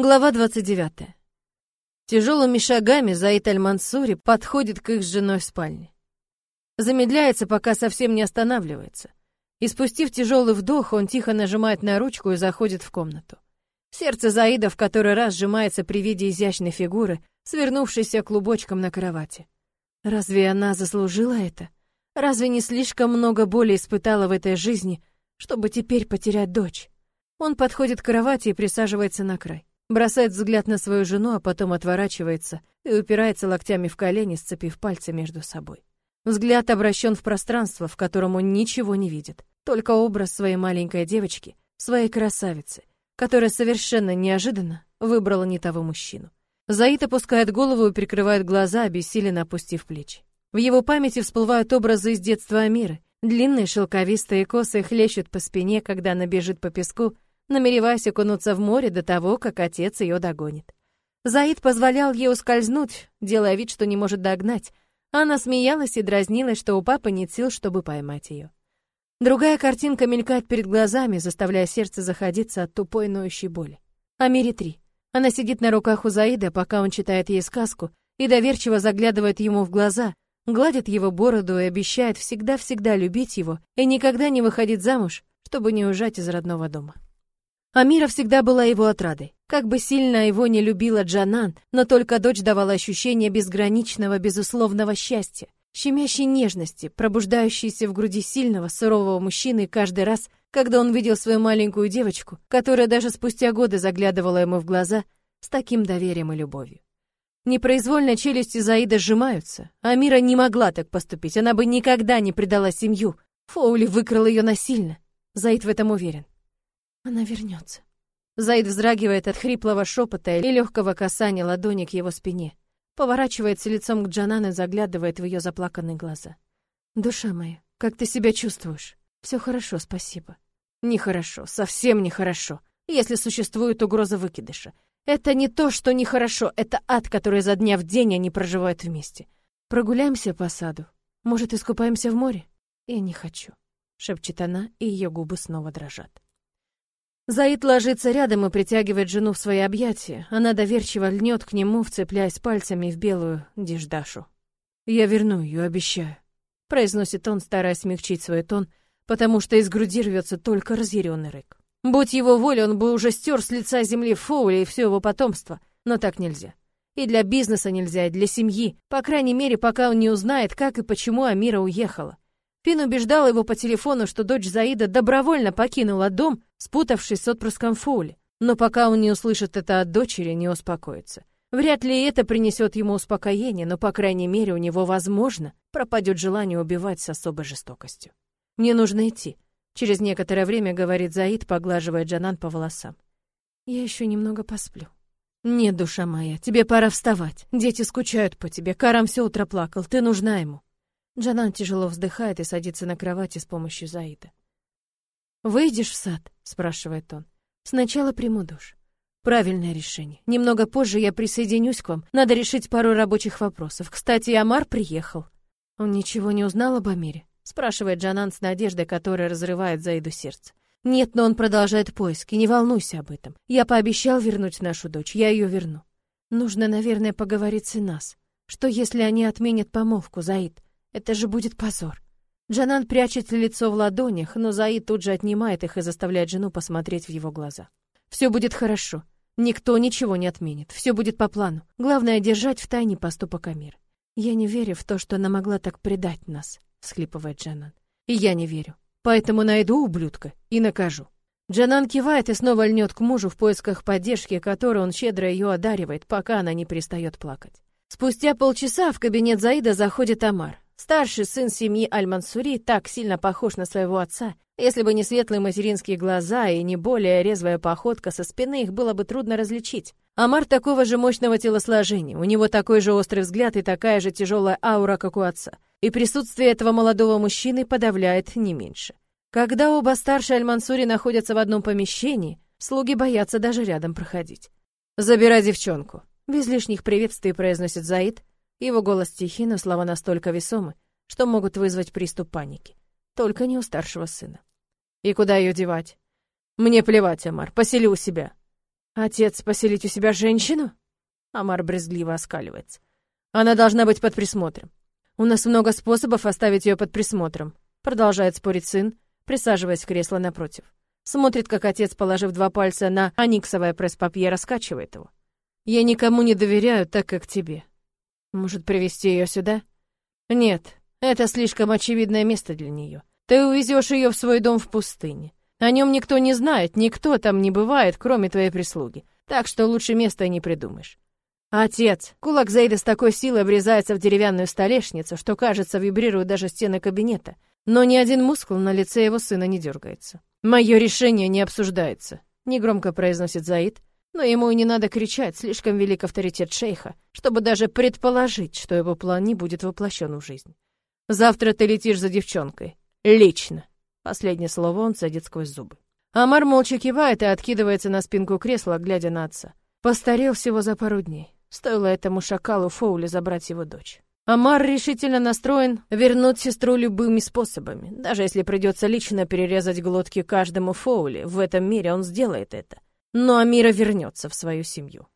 Глава 29. Тяжелыми шагами Заид Аль-Мансури подходит к их с женой спальне. Замедляется, пока совсем не останавливается. И спустив тяжелый вдох, он тихо нажимает на ручку и заходит в комнату. Сердце Заида в который раз сжимается при виде изящной фигуры, свернувшейся клубочком на кровати. Разве она заслужила это? Разве не слишком много боли испытала в этой жизни, чтобы теперь потерять дочь? Он подходит к кровати и присаживается на край. Бросает взгляд на свою жену, а потом отворачивается и упирается локтями в колени, сцепив пальцы между собой. Взгляд обращен в пространство, в котором он ничего не видит, только образ своей маленькой девочки, своей красавицы, которая совершенно неожиданно выбрала не того мужчину. Заид опускает голову и прикрывает глаза, обессиленно опустив плечи. В его памяти всплывают образы из детства Амиры. Длинные шелковистые косы хлещут по спине, когда она бежит по песку, намереваясь окунуться в море до того, как отец ее догонит. Заид позволял ей ускользнуть, делая вид, что не может догнать. Она смеялась и дразнилась, что у папы нет сил, чтобы поймать ее. Другая картинка мелькает перед глазами, заставляя сердце заходиться от тупой ноющей боли. Амири три. Она сидит на руках у Заида, пока он читает ей сказку, и доверчиво заглядывает ему в глаза, гладит его бороду и обещает всегда-всегда любить его и никогда не выходить замуж, чтобы не уезжать из родного дома. Амира всегда была его отрадой. Как бы сильно его не любила Джанан, но только дочь давала ощущение безграничного, безусловного счастья, щемящей нежности, пробуждающейся в груди сильного, сурового мужчины каждый раз, когда он видел свою маленькую девочку, которая даже спустя годы заглядывала ему в глаза с таким доверием и любовью. Непроизвольно челюсти Заида сжимаются. Амира не могла так поступить, она бы никогда не предала семью. Фоули выкрал ее насильно. Заид в этом уверен. Она вернется. Заид вздрагивает от хриплого шепота и легкого касания ладони к его спине. Поворачивается лицом к Джанан и заглядывает в ее заплаканные глаза. «Душа моя, как ты себя чувствуешь?» «Все хорошо, спасибо». «Нехорошо, совсем нехорошо, если существует угроза выкидыша. Это не то, что нехорошо, это ад, который за дня в день они проживают вместе. Прогуляемся по саду. Может, искупаемся в море?» «Я не хочу», — шепчет она, и ее губы снова дрожат. Заид ложится рядом и притягивает жену в свои объятия. Она доверчиво льнет к нему, вцепляясь пальцами в белую диждашу. «Я верну ее, обещаю», — произносит он, стараясь смягчить свой тон, потому что из груди рвется только разъяренный рык. Будь его воля, он бы уже стер с лица земли Фоули и все его потомство, но так нельзя. И для бизнеса нельзя, и для семьи, по крайней мере, пока он не узнает, как и почему Амира уехала. Фин убеждал его по телефону, что дочь Заида добровольно покинула дом, спутавшись с отпрыском Фоули. Но пока он не услышит это от дочери, не успокоится. Вряд ли это принесет ему успокоение, но, по крайней мере, у него, возможно, пропадет желание убивать с особой жестокостью. «Мне нужно идти», — через некоторое время говорит Заид, поглаживая Джанан по волосам. «Я еще немного посплю». «Нет, душа моя, тебе пора вставать. Дети скучают по тебе. Карам все утро плакал, ты нужна ему». Джанан тяжело вздыхает и садится на кровати с помощью Заида. «Выйдешь в сад?» — спрашивает он. «Сначала приму душ». «Правильное решение. Немного позже я присоединюсь к вам. Надо решить пару рабочих вопросов. Кстати, Амар приехал». «Он ничего не узнал об Амире?» — спрашивает Джанан с надеждой, которая разрывает Заиду сердце. «Нет, но он продолжает поиски. Не волнуйся об этом. Я пообещал вернуть нашу дочь. Я ее верну. Нужно, наверное, поговорить с нас. Что, если они отменят помолвку, Заид? Это же будет позор. Джанан прячет лицо в ладонях, но Заид тут же отнимает их и заставляет жену посмотреть в его глаза. Все будет хорошо. Никто ничего не отменит. Все будет по плану. Главное держать в тайне поступок Амир. Я не верю в то, что она могла так предать нас, всхлипывает Джанан. И я не верю. Поэтому найду ублюдка и накажу. Джанан кивает и снова льнет к мужу в поисках поддержки, которой он щедро ее одаривает, пока она не перестает плакать. Спустя полчаса в кабинет Заида заходит Амар. Старший сын семьи Аль-Мансури так сильно похож на своего отца. Если бы не светлые материнские глаза и не более резвая походка со спины, их было бы трудно различить. Амар такого же мощного телосложения, у него такой же острый взгляд и такая же тяжелая аура, как у отца. И присутствие этого молодого мужчины подавляет не меньше. Когда оба старшие Аль-Мансури находятся в одном помещении, слуги боятся даже рядом проходить. «Забирай девчонку», — без лишних приветствий произносит Заид, его голос тихий, но слова настолько весомы, что могут вызвать приступ паники. Только не у старшего сына. И куда ее девать? Мне плевать, Амар, посели у себя. Отец поселить у себя женщину? Амар брезгливо оскаливается. Она должна быть под присмотром. У нас много способов оставить ее под присмотром, продолжает спорить сын, присаживаясь в кресло напротив. Смотрит, как отец, положив два пальца на аниксовое пресс-папье, раскачивает его. Я никому не доверяю так, как тебе. Может, привести ее сюда? Нет, это слишком очевидное место для нее. Ты увезешь ее в свой дом в пустыне. О нем никто не знает, никто там не бывает, кроме твоей прислуги. Так что лучше места и не придумаешь. Отец! Кулак Зейда с такой силой врезается в деревянную столешницу, что, кажется, вибрируют даже стены кабинета. Но ни один мускул на лице его сына не дергается. «Мое решение не обсуждается», — негромко произносит Заид, но ему и не надо кричать, слишком велик авторитет шейха, чтобы даже предположить, что его план не будет воплощен в жизнь. «Завтра ты летишь за девчонкой. Лично». Последнее слово он цедит сквозь зубы. Амар молча кивает и откидывается на спинку кресла, глядя на отца. Постарел всего за пару дней. Стоило этому шакалу Фоули забрать его дочь. Амар решительно настроен вернуть сестру любыми способами. Даже если придется лично перерезать глотки каждому Фоули, в этом мире он сделает это. Но Амира вернется в свою семью.